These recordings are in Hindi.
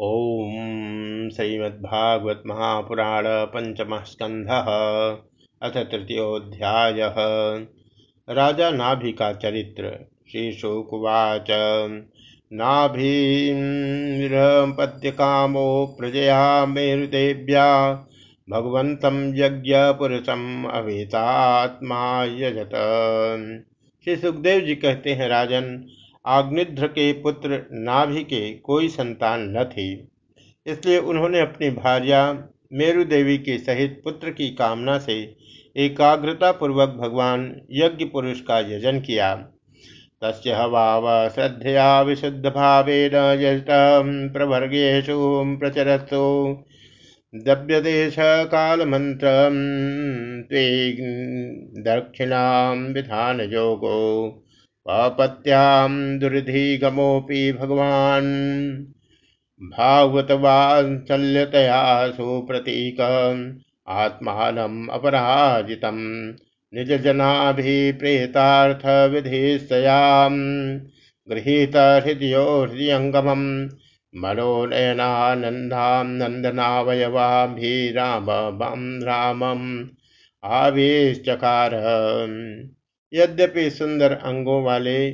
ॐ श्रीमद्भागवत महापुराण पंचम स्कंध अथ तृतीयोध्याय राजा नाभि का चरित्र श्रीशुकुवाच नाभिपद्यकामो प्रजया मेरुदेव्या, भगवन्तं यज्ञपुरुषम् अवेतात्मा यजत। श्री सुखदेव जी कहते हैं, राजन आग्निध्र के पुत्र नाभि के कोई संतान न थी। इसलिए उन्होंने अपनी भार्या मेरु देवी के सहित पुत्र की कामना से एकाग्रता पूर्वक भगवान यज्ञ पुरुष का यजन किया। तस्य हवाव श्रद्धया विशुद्ध भावेन यजत प्रवर्गेशु दव्यदेश काल मंत्र दक्षिणा विधान योगो अपत्यां दुर्धिगमोऽपि भगवान्। भागवतवात्सल्यतया सुप्रतीक आत्मानम् अपराजितं निजजनाभिप्रेतार्थविधिस्तयां गृहीतहृदयो हृदयङ्गमं मनोनयनानन्दां नन्दनावयवाभिरामं रामम्। आवेशचकार। यद्यपि सुंदर अंगों वाले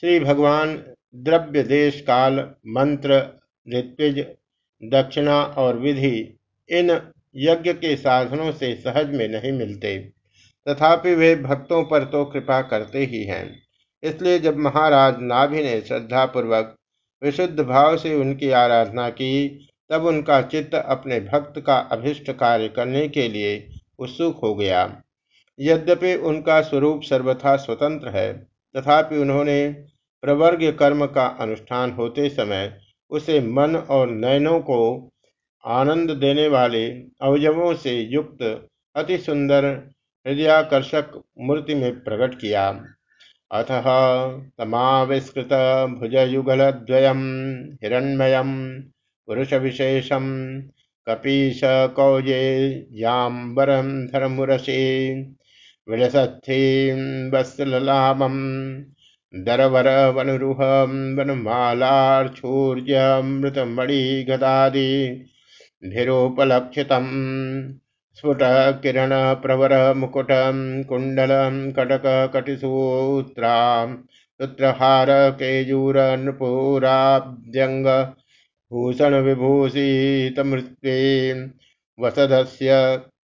श्री भगवान द्रव्य देश काल, मंत्र, ऋत्विज, दक्षिणा और विधि इन यज्ञ के साधनों से सहज में नहीं मिलते। तथापि वे भक्तों पर तो कृपा करते ही हैं। इसलिए जब महाराज नाभि ने श्रद्धा पूर्वक विशुद्ध भाव से उनकी आराधना की, तब उनका चित्त अपने भक्त का अभिष्ट कार्य करने के लिए उत्सुक हो गया। यद्यपि उनका स्वरूप सर्वथा स्वतंत्र है, तथापि उन्होंने प्रवर्ग कर्म का अनुष्ठान होते समय उसे मन और नयनों को आनंद देने वाले अवयवों से युक्त अति सुंदर हृदयाकर्षक मूर्ति में प्रकट किया। अथ तमाविष्कृत भुजयुगलद्वयम् पुरुष विशेषम कपीश कौजेयाम्बरं धर्मुरसे विलसत्थीं वत्सललामं दरवरवनुरुहं वनमालार्छूर्यमृतमणिगदादिभिरोपलक्षितम् स्फुटकिरणप्रवरमुकुटं कुण्डलं कटककटिसूत्रां सूत्रहार केयूरनृपुराब्जङ्ग भूषणविभूषितमृत्वे वसदस्य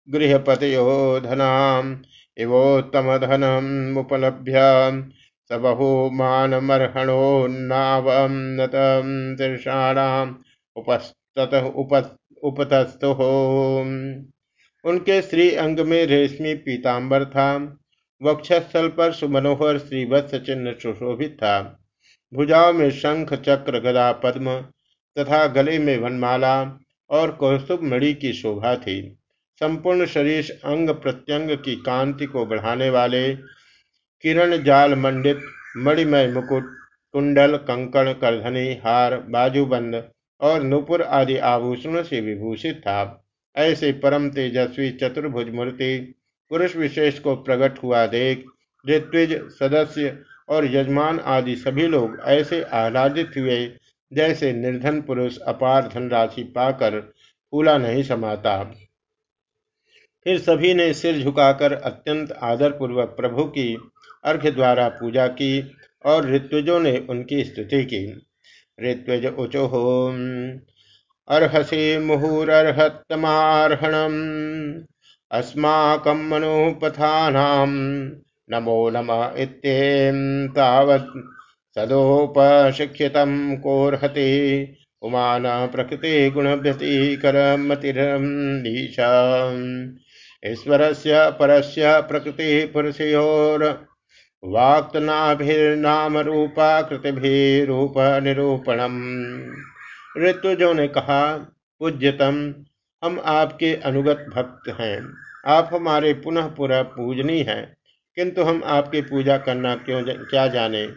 गृहपतयो धनाम् इवोत्तमधनमुपलभ्य स बहुमानमर्हणोन्नावं नतं शीर्षाणाम् उपस्ततः उप उपतस्तुः उनके श्री अंग में रेशमी पीताम्बर था। वक्षस्थल पर सुमनोहर श्रीवत्स चिन्ह सुशोभित था। भुजाओं में शंख, चक्र, गदा, पद्म तथा गले में वनमाला और कौस्तुभ मणि की शोभा थी। संपूर्ण शरीर अंग प्रत्यंग की कांति को बढ़ाने वाले किरण जाल मंडित, मणिमय मुकुट, कुंडल, कंकण करधनी हार, बाजूबंद और नुपुर आदि आभूषणों से विभूषित था। ऐसे परम तेजस्वी चतुर्भुज मूर्ति पुरुष विशेष को प्रकट हुआ देख, ऋत्विज, सदस्य और यजमान आदि सभी लोग ऐसे आह्लादित हुए जैसे निर्धन पुरुष अपार धनराशि पाकर फूला नहीं समाता। फिर सभी ने सिर झुकाकर अत्यंत आदरपूर्वक प्रभु की अर्घ्य द्वारा पूजा की और ऋत्विजों ने उनकी स्तुति की। ऋत्विज उचुह अर्हसि मुहुरर्हतमार्हणम् अस्माकं मनोपथानां नमो नम इत्यें तावत् सदोपशिक्षितं कोर्हति उमान प्रकृति गुणव्यतिकरमतिरमीशा ईश्वरस्य परस्य रूप निरूपणम ऋतुजों ने कहा, पूज्यतम, हम आपके अनुगत भक्त हैं। आप हमारे पुनः पुनः पूजनी हैं, किंतु हम आपकी पूजा करना क्यों क्या जाने?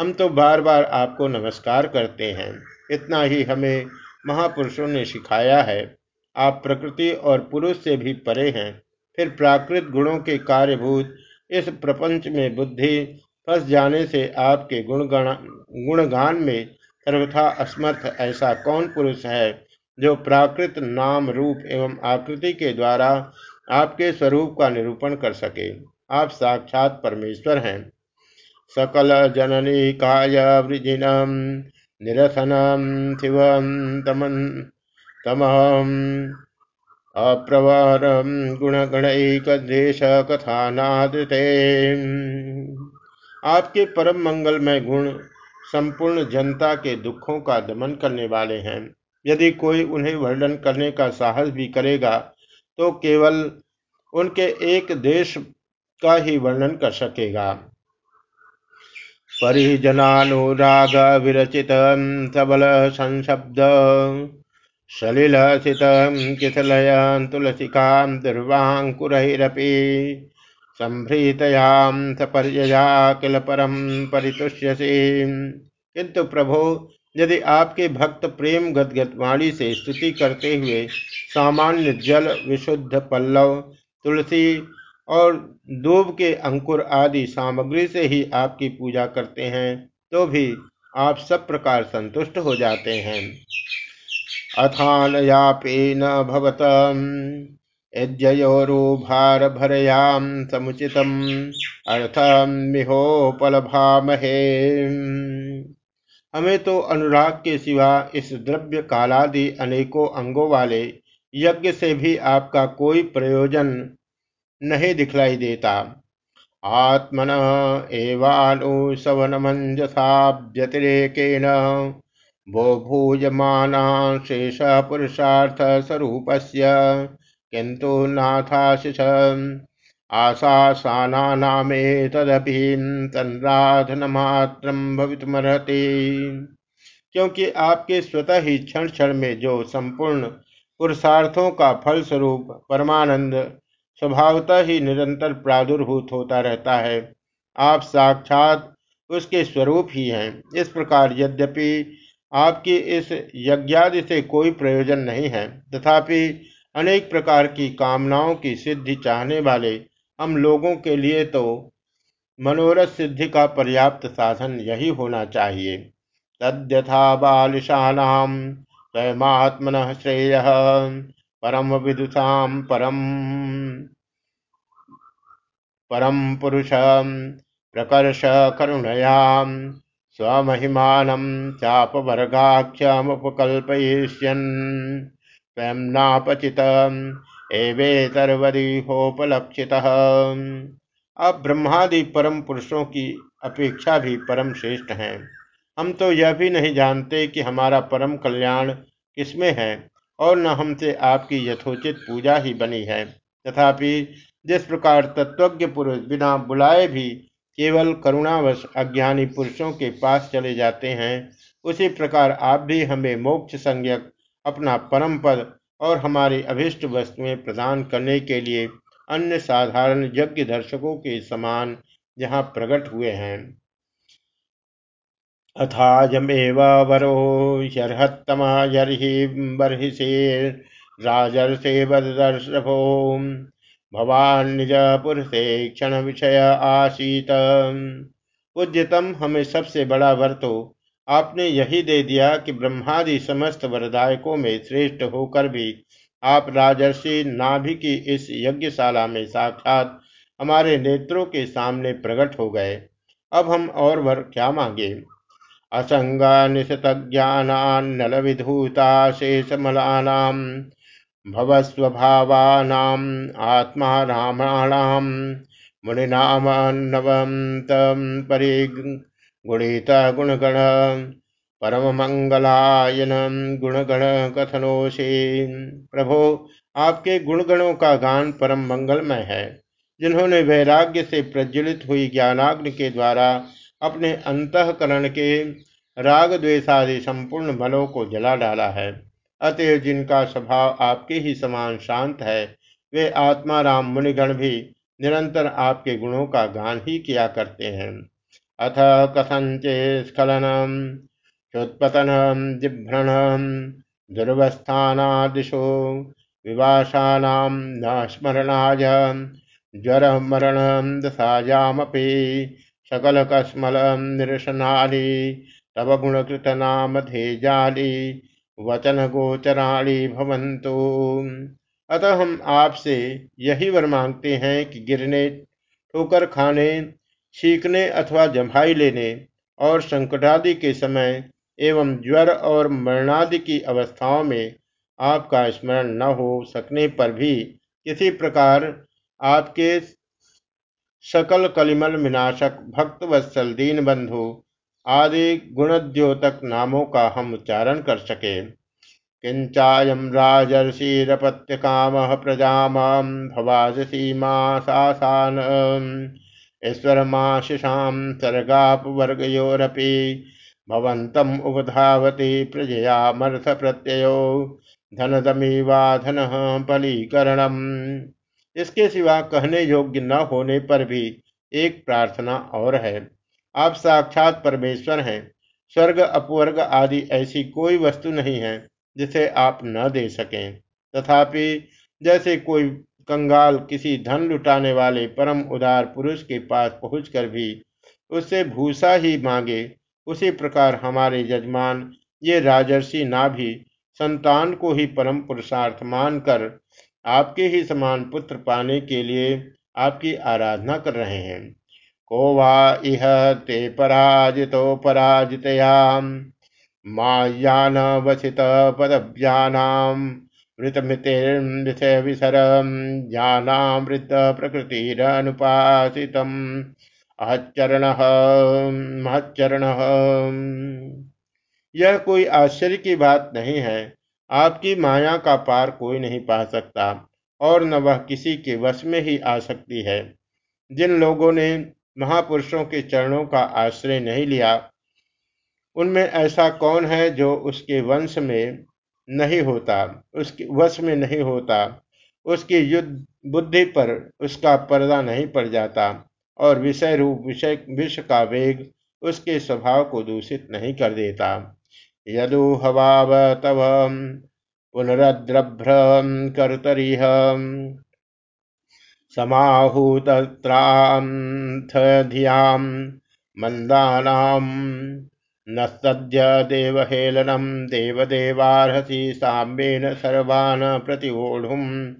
हम तो बार बार आपको नमस्कार करते हैं। इतना ही हमें महापुरुषों ने सिखाया है। आप प्रकृति और पुरुष से भी परे हैं। फिर प्राकृत गुणों के कार्यभूत, इस प्रपंच में बुद्धि फंस जाने से आपके गुणगण, गुणगान में सर्वथा असमर्थ ऐसा कौन पुरुष है, जो प्राकृत नाम रूप एवं आकृति के द्वारा आपके स्वरूप का निरूपण कर सके? आप साक्षात परमेश्वर हैं। सकल जननी काय वृजिनम, निरसनम, शिवम, तमन तमहम अप्रवरम कथानादते आपके परम मंगलमय गुण संपूर्ण जनता के दुखों का दमन करने वाले हैं। यदि कोई उन्हें वर्णन करने का साहस भी करेगा तो केवल उनके एक देश का ही वर्णन कर सकेगा। परिजनानुराग विरचित सबल संशब्द सलिल सित किसलय तुलसिका दुर्वांकुरपी संभृतयाम सपर्यया किल परम परितुष्यसी। किंतु प्रभो, यदि आपके भक्त प्रेम गदगद वाणी से स्तुति करते हुए सामान्य जल, विशुद्ध पल्लव, तुलसी और दूब के अंकुर आदि सामग्री से ही आपकी पूजा करते हैं तो भी आप सब प्रकार संतुष्ट हो जाते हैं। अथान यापी न भवत भार भरयाम समुचितम अर्थमिहोपलभामहे हमें तो अनुराग के सिवा इस द्रव्य कालादि अनेकों अंगों वाले यज्ञ से भी आपका कोई प्रयोजन नहीं दिखलाई देता। आत्मन एवानुसवनमंजसाव्यतिरेकेण वो भूयमाना शेष पुरुषार्थ स्वरूप किंतु नाथाशिष आशासानामेतदपि तन्राधनमात्रं भवितुमर्हति। क्योंकि आपके स्वतः ही क्षण क्षण में जो संपूर्ण पुरुषार्थों का फल स्वरूप परमानंद स्वभावतः ही निरंतर प्रादुर्भूत होता रहता है। आप साक्षात उसके स्वरूप ही हैं। इस प्रकार यद्यपि आपकी इस यज्ञादि से कोई प्रयोजन नहीं है। तथापि अनेक प्रकार की कामनाओं की सिद्धि चाहने वाले हम लोगों के लिए तो मनोरथ सिद्धि का पर्याप्त साधन यही होना चाहिए। तद्यथा बालिशानाम स्वयमात्मन श्रेय परम विदुषा परम परम पुरुष प्रकर्ष करुणयाम स्वमहिमान चापवर्गाख्यमुपकल्पयिष्यन्। स्वयं नापचित अब ब्रह्मादि परम पुरुषों की अपेक्षा भी परम श्रेष्ठ हैं। हम तो यह भी नहीं जानते कि हमारा परम कल्याण किसमें है, और न हमसे आपकी यथोचित पूजा ही बनी है। तथापि जिस प्रकार तत्वज्ञ पुरुष बिना बुलाए भी केवल करुणावश अज्ञानी पुरुषों के पास चले जाते हैं, उसी प्रकार आप भी हमें मोक्ष संज्ञक, अपना परम पद और हमारी अभिष्ट वस्तुएँ प्रदान करने के लिए अन्य साधारण यज्ञ दर्शकों के समान यहाँ प्रकट हुए हैं। अथाजमेव वरो यर्हत्तमा यर्हि राजर्षे वदर्शभो भवान निज पुरुषे क्षण विषय आशीत पूज्यतम हमें सबसे बड़ा वर तो आपने यही दे दिया कि ब्रह्मादि समस्त वरदायकों में श्रेष्ठ होकर भी आप राजर्षि नाभि की इस यज्ञशाला में साक्षात हमारे नेत्रों के सामने प्रकट हो गए। अब हम और वर क्या मांगे? असंगा निशत ज्ञानल विधूता शेषमलानाम भवस्वभावानाम आत्मा रामाणाम मुनिनाम नवम तम गुणित गुणगण परम मंगलायन गुणगण कथनोषे प्रभो, आपके गुणगणों का गान परम मंगलमय है, जिन्होंने वैराग्य से प्रज्वलित हुई ज्ञानाग्नि के द्वारा अपने अंतकरण के राग द्वेषादि संपूर्ण मलों को जला डाला है। अतएव जिनका स्वभाव आपके ही समान शांत है, वे आत्मा राम मुनिगण भी निरंतर आपके गुणों का गान ही किया करते हैं। अथ कथंचे स्खलनम, चोत्पतनम, जिभ्रणम दुर्वस्थानादिशो विवासानाम न स्मरणाय ज्वर मरण दशायामपि सकल कस्मल निरसनानि तव जाली वचन गोचराणी भवंतु अतः हम आपसे यही वर मांगते हैं कि गिरने, ठोकर खाने, छींकने अथवा जम्हाई लेने और संकटादि के समय एवं ज्वर और मरणादि की अवस्थाओं में आपका स्मरण न हो सकने पर भी किसी प्रकार आपके सकल कलिमल विनाशक भक्त वत्सल दीन बंधु आदि गुणद्योतक नामों का हम उच्चारण कर सके। किंचायम राजर्षिपत्य काम प्रजा भवाजसीमा सासान, ईश्वरमाशिषां सर्गापवर्गयोरपि भवन्तम् उपधावति प्रजयामर्थ प्रत्ययो धनदमीवा धन बलीकरणम। इसके सिवा कहने योग्य न होने पर भी एक प्रार्थना और है। आप साक्षात परमेश्वर हैं। स्वर्ग, अपवर्ग आदि ऐसी कोई वस्तु नहीं है जिसे आप न दे सकें। तथापि जैसे कोई कंगाल किसी धन लुटाने वाले परम उदार पुरुष के पास पहुंचकर भी उससे भूसा ही मांगे, उसी प्रकार हमारे यजमान, ये राजर्षि ना भी संतान को ही परम पुरुषार्थ मानकर आपके ही समान पुत्र पाने के लिए आपकी आराधना कर रहे हैं। को वा इह ते पराजितो पराजितयाम। मायान वसित पदव्यानाम। मृतमृतिर्विसरम ज्ञानामृत प्रकृतिरनुपासितम। अहचरण महच्चरण। यह कोई आश्चर्य की बात नहीं है। आपकी माया का पार कोई नहीं पा सकता, और न वह किसी के वश में ही आ सकती है। जिन लोगों ने महापुरुषों के चरणों का आश्रय नहीं लिया। उनमें ऐसा कौन है जो उसके वंश में नहीं होता, उसके वश में नहीं होता, उसकी युद्ध बुद्धि पर उसका पर्दा नहीं पड़ जाता और विषय रूप, विषय विष का वेग उसके स्वभाव को दूषित नहीं कर देता। यदु हवाव तव पुनरद्रभ्र कर्तरिह। समाहूतत्रांथधियाम मंदानाम न सद्य सर्वान प्रतिवोढ़ुम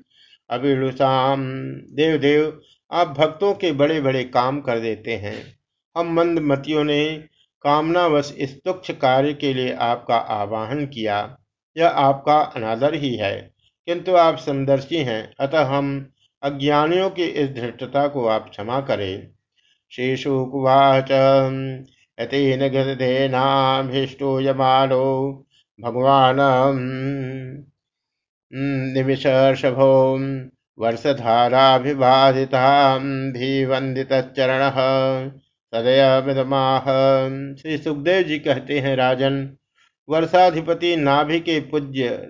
अभिलुषाम देवदेव आप भक्तों के बड़े बड़े काम कर देते हैं। हम मंद मतियों ने कामनावश इस तुक्ष कार्य के लिए आपका आवाहन किया। यह आपका अनादर ही है, किंतु आप समदर्शी हैं। अतः हम अज्ञानियों की इस धृष्टता को आप क्षमा करें। शेषुकुवाच यतेन गदेनाभीष्टो यमानो भगवान निमिषर्षभो वर्षधाराभिवादिताभिवंदितचरण सदयमिदमाह। श्री सुखदेव जी कहते हैं, राजन, वर्षाधिपति नाभि के पूज्य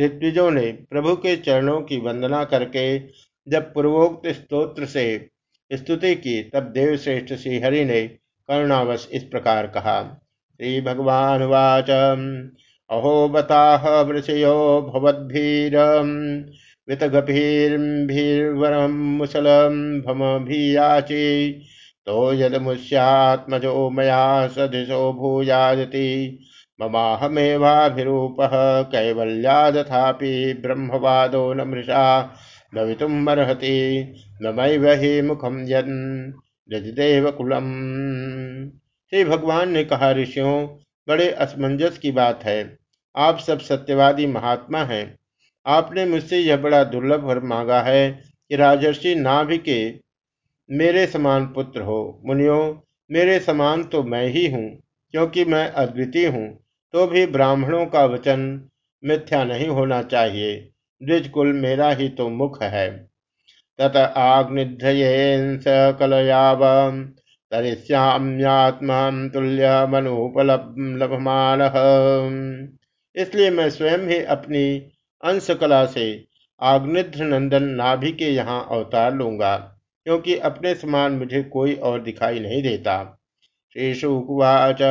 ऋत्विजों ने प्रभु के चरणों की वंदना करके जब पूर्वोक्त स्तोत्र से स्तुति की, तब देवश्रेष्ठ श्री हरि ने करुणावश इस प्रकार कहा श्री भगवान वाच अहो बताह वृषयो भवद्भीर वितगभीर्भिर्वरम मुसलम भम भीयाची तो यदमुष्यात्मजो मया सदृशो भूयादति, ममाहमेवाभिरूपः कैवल्यादथापि ब्रह्मवादो न मृषा। भवितुमर्हति ममैव हि मुखम यन कुलम। श्री भगवान, ने कहा, ऋषियों, बड़े असमंजस की बात है। आप सब सत्यवादी महात्मा हैं। आपने मुझसे यह बड़ा दुर्लभ वर मांगा है कि राजर्षि नाभि के मेरे समान पुत्र हो। मुनियो, मेरे समान तो मैं ही हूँ, क्योंकि मैं अद्वितीय हूँ तो भी ब्राह्मणों का वचन मिथ्या नहीं होना चाहिए। द्विज कुल मेरा ही तो मुख है। तत आग्निध्रयेन सकलयाव तरिश्याम्यात्मा तुल्य मनोपलभमान इसलिए मैं स्वयं ही अपनी अंश कला से आग्निध्र नंदन नाभि के यहाँ अवतार लूँगा, क्योंकि अपने समान मुझे कोई और दिखाई नहीं देता। श्रीशुकुवाच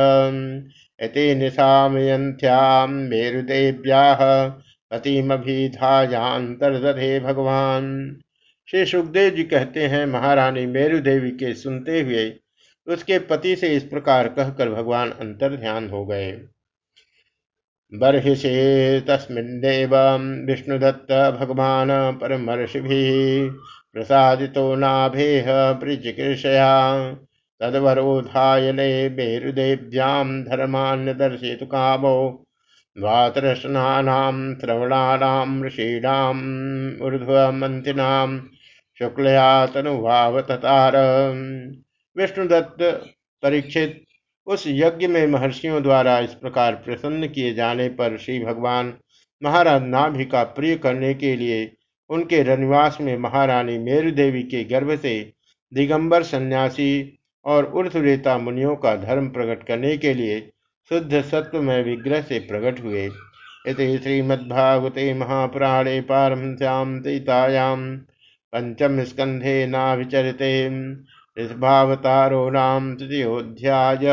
इति निशामयन्त्यां मेरुदेव्याः पतिमभिधायांतर्दधे भगवान। श्री सुखदेव जी कहते हैं, महारानी मेरु देवी के सुनते हुए उसके पति से इस प्रकार कहकर भगवान अंतर ध्यान हो गए। बर्हिषे तस्मिन्नेव विष्णुदत्त भगवान परमर्षि प्रसादितो नाभेह प्रिचिकीर्षया तदवरोधायने मेरुदेव्यां धर्मान्यदर्शयितु कामो वातरसनानां श्रवणानां ऋषीणाम् ऊर्ध्वमन्त्रिणां शुक्लया तनुभाव ततार विष्णुदत्त परीक्षित, उस यज्ञ में महर्षियों द्वारा इस प्रकार प्रसन्न किए जाने पर श्री भगवान महाराज नाभि का प्रिय करने के लिए उनके रनिवास में महारानी मेरु देवी के गर्भ से दिगंबर सन्यासी और ऊर्धरेता मुनियों का धर्म प्रकट करने के लिए शुद्ध सत्व में विग्रह से प्रकट हुए। इति श्रीमद्भागवते महापुराणे पारमश्याम सीतायाम पंचम स्कंधे नाभिचरते ऋषभावतारो नाम तृतीयोध्याय